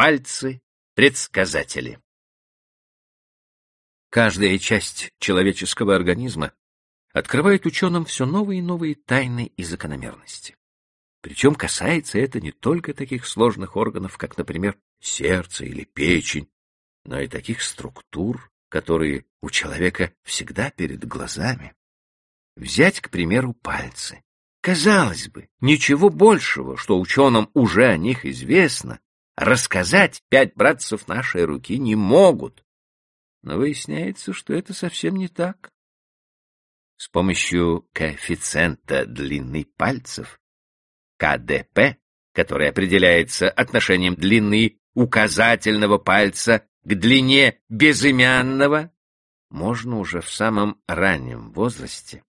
Пальцы-предсказатели. Каждая часть человеческого организма открывает ученым все новые и новые тайны и закономерности. Причем касается это не только таких сложных органов, как, например, сердце или печень, но и таких структур, которые у человека всегда перед глазами. Взять, к примеру, пальцы. Казалось бы, ничего большего, что ученым уже о них известно, рассказать пять братцев нашей руки не могут. Но выясняется, что это совсем не так. С помощью коэффициента длины пальцев, КДП, который определяется отношением длины указательного пальца к длине безымянного, можно уже в самом раннем возрасте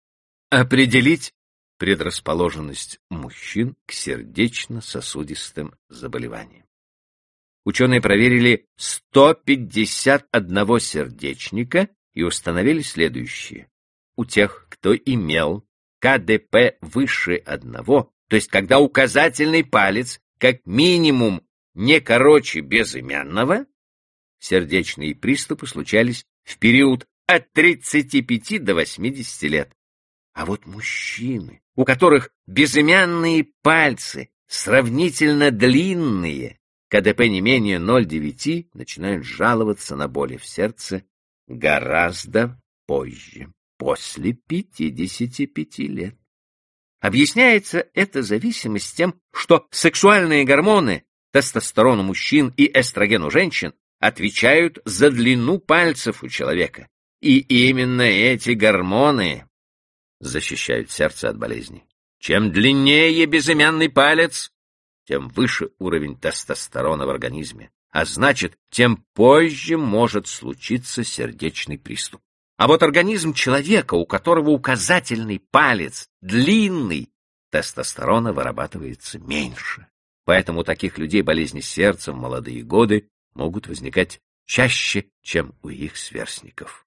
определить предрасположенность мужчин к сердечно-сосудистым заболеваниям. Ученые проверили 151 сердечника и установили следующее. У тех, кто имел КДП выше одного, то есть когда указательный палец как минимум не короче безымянного, сердечные приступы случались в период от 35 до 80 лет. А вот мужчины, у которых безымянные пальцы сравнительно длинные, КДП не менее 0,9, начинают жаловаться на боли в сердце гораздо позже, после 55 лет. Объясняется эта зависимость тем, что сексуальные гормоны, тестостерон у мужчин и эстроген у женщин, отвечают за длину пальцев у человека. И именно эти гормоны защищают сердце от болезней. Чем длиннее безымянный палец, тем выше уровень тестостерона в организме, а значит, тем позже может случиться сердечный приступ. А вот организм человека, у которого указательный палец длинный, тестостерона вырабатывается меньше. Поэтому у таких людей болезни сердца в молодые годы могут возникать чаще, чем у их сверстников.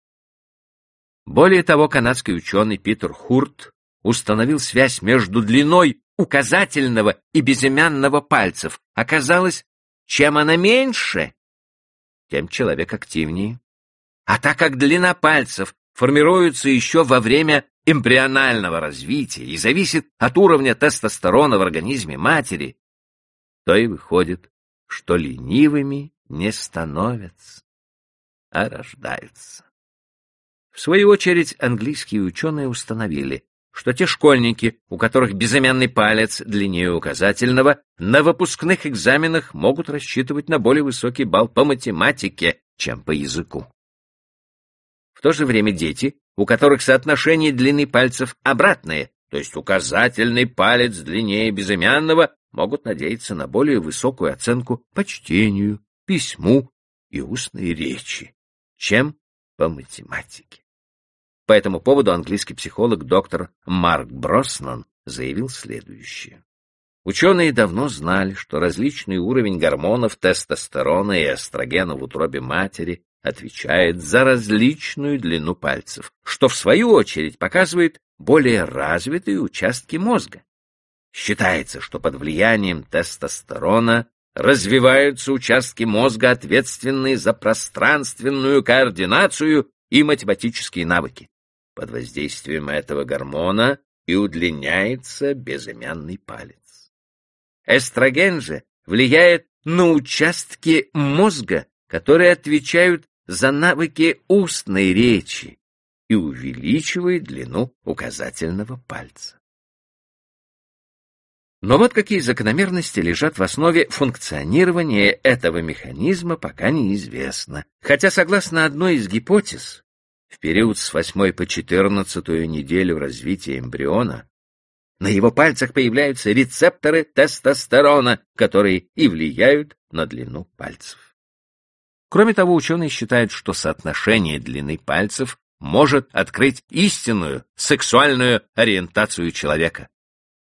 Более того, канадский ученый Питер Хурт установил связь между длиной указательного и безымянного пальцев. Оказалось, чем она меньше, тем человек активнее. А так как длина пальцев формируется еще во время эмбрионального развития и зависит от уровня тестостерона в организме матери, то и выходит, что ленивыми не становятся, а рождаются. В свою очередь, английские ученые установили, что те школьники, у которых безымянный палец длиннее указательного, на выпускных экзаменах могут рассчитывать на более высокий балл по математике, чем по языку. В то же время дети, у которых соотношение длины пальцев обратное, то есть указательный палец длиннее безымянного, могут надеяться на более высокую оценку по чтению, письму и устной речи, чем по математике. По этому поводу английский психолог доктор Марк Броснан заявил следующее. Ученые давно знали, что различный уровень гормонов тестостерона и эстрогена в утробе матери отвечает за различную длину пальцев, что в свою очередь показывает более развитые участки мозга. Считается, что под влиянием тестостерона развиваются участки мозга, ответственные за пространственную координацию и математические навыки. Под воздействием этого гормона и удлиняется безымянный палец. Эстроген же влияет на участки мозга, которые отвечают за навыки устной речи и увеличивает длину указательного пальца. Но вот какие закономерности лежат в основе функционирования этого механизма, пока неизвестно. Хотя, согласно одной из гипотез, в период с восьмой по четырнадцатую неделю развития эмбриона на его пальцах появляются рецепторы тестостерона, которые и влияют на длину пальцев. Кроме того, ученые считают, что соотношение длины пальцев может открыть истинную сексуальную ориентацию человека.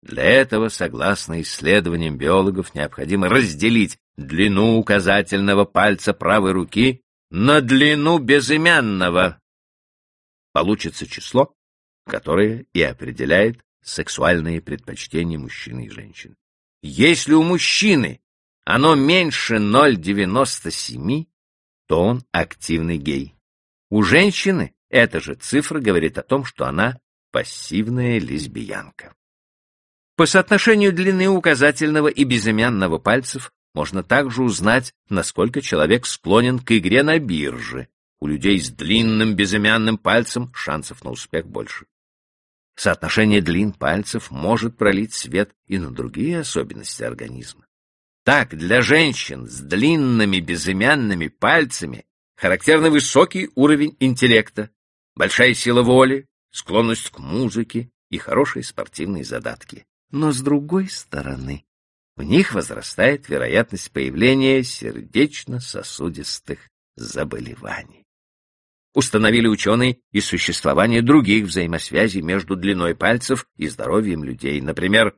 Для этого, согласно исследованиям биологов, необходимо разделить длину указательного пальца правой руки на длину безымянного получится число, которое и определяет сексуальные предпочтения мужчины и женщины. Если у мужчины оно меньше 0,97, то он активный гей. У женщины эта же цифра говорит о том, что она пассивная лесбиянка. По соотношению длины указательного и безымянного пальцев можно также узнать, насколько человек склонен к игре на бирже. У людей с длинным безымянным пальцем шансов на успех больше. Соотношение длин пальцев может пролить свет и на другие особенности организма. Так, для женщин с длинными безымянными пальцами характерный высокий уровень интеллекта, большая сила воли, склонность к музыке и хорошие спортивные задатки. Но с другой стороны, в них возрастает вероятность появления сердечно-сосудистых заболеваний. Установили ученые и существование других взаимосвязей между длиной пальцев и здоровьем людей. Например,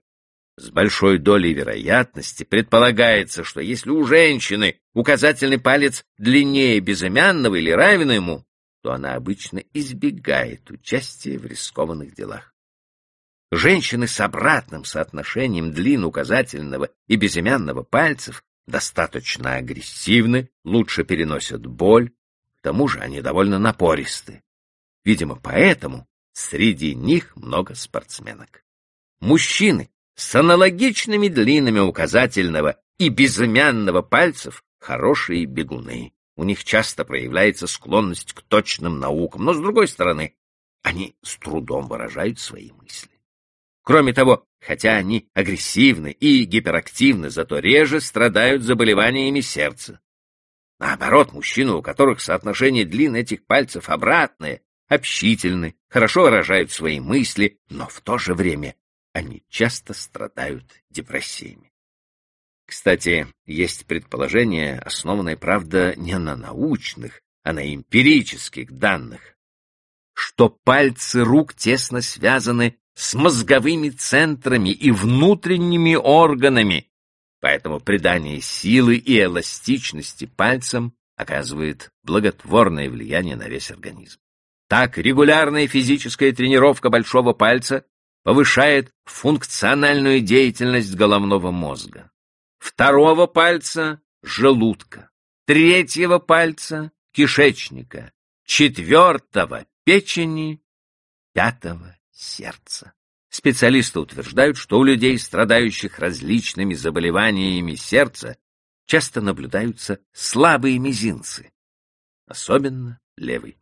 с большой долей вероятности предполагается, что если у женщины указательный палец длиннее безымянного или равен ему, то она обычно избегает участия в рискованных делах. Женщины с обратным соотношением длин указательного и безымянного пальцев достаточно агрессивны, лучше переносят боль, к тому же они довольно напористы. Видимо, поэтому среди них много спортсменок. Мужчины с аналогичными длинами указательного и безымянного пальцев хорошие бегуны. У них часто проявляется склонность к точным наукам, но, с другой стороны, они с трудом выражают свои мысли. Кроме того, хотя они агрессивны и гиперактивны, зато реже страдают заболеваниями сердца. Наоборот, мужчины, у которых соотношение длин этих пальцев обратное, общительны, хорошо выражают свои мысли, но в то же время они часто страдают депрессиями. Кстати, есть предположение, основанное, правда, не на научных, а на эмпирических данных, что пальцы рук тесно связаны с мозговыми центрами и внутренними органами, поэтому придание силы и эластичности пальцам оказывает благотворное влияние на весь организм. Так, регулярная физическая тренировка большого пальца повышает функциональную деятельность головного мозга, второго пальца — желудка, третьего пальца — кишечника, четвертого — печени, пятого сердца. Специалисты утверждают, что у людей, страдающих различными заболеваниями сердца, часто наблюдаются слабые мизинцы, особенно левый.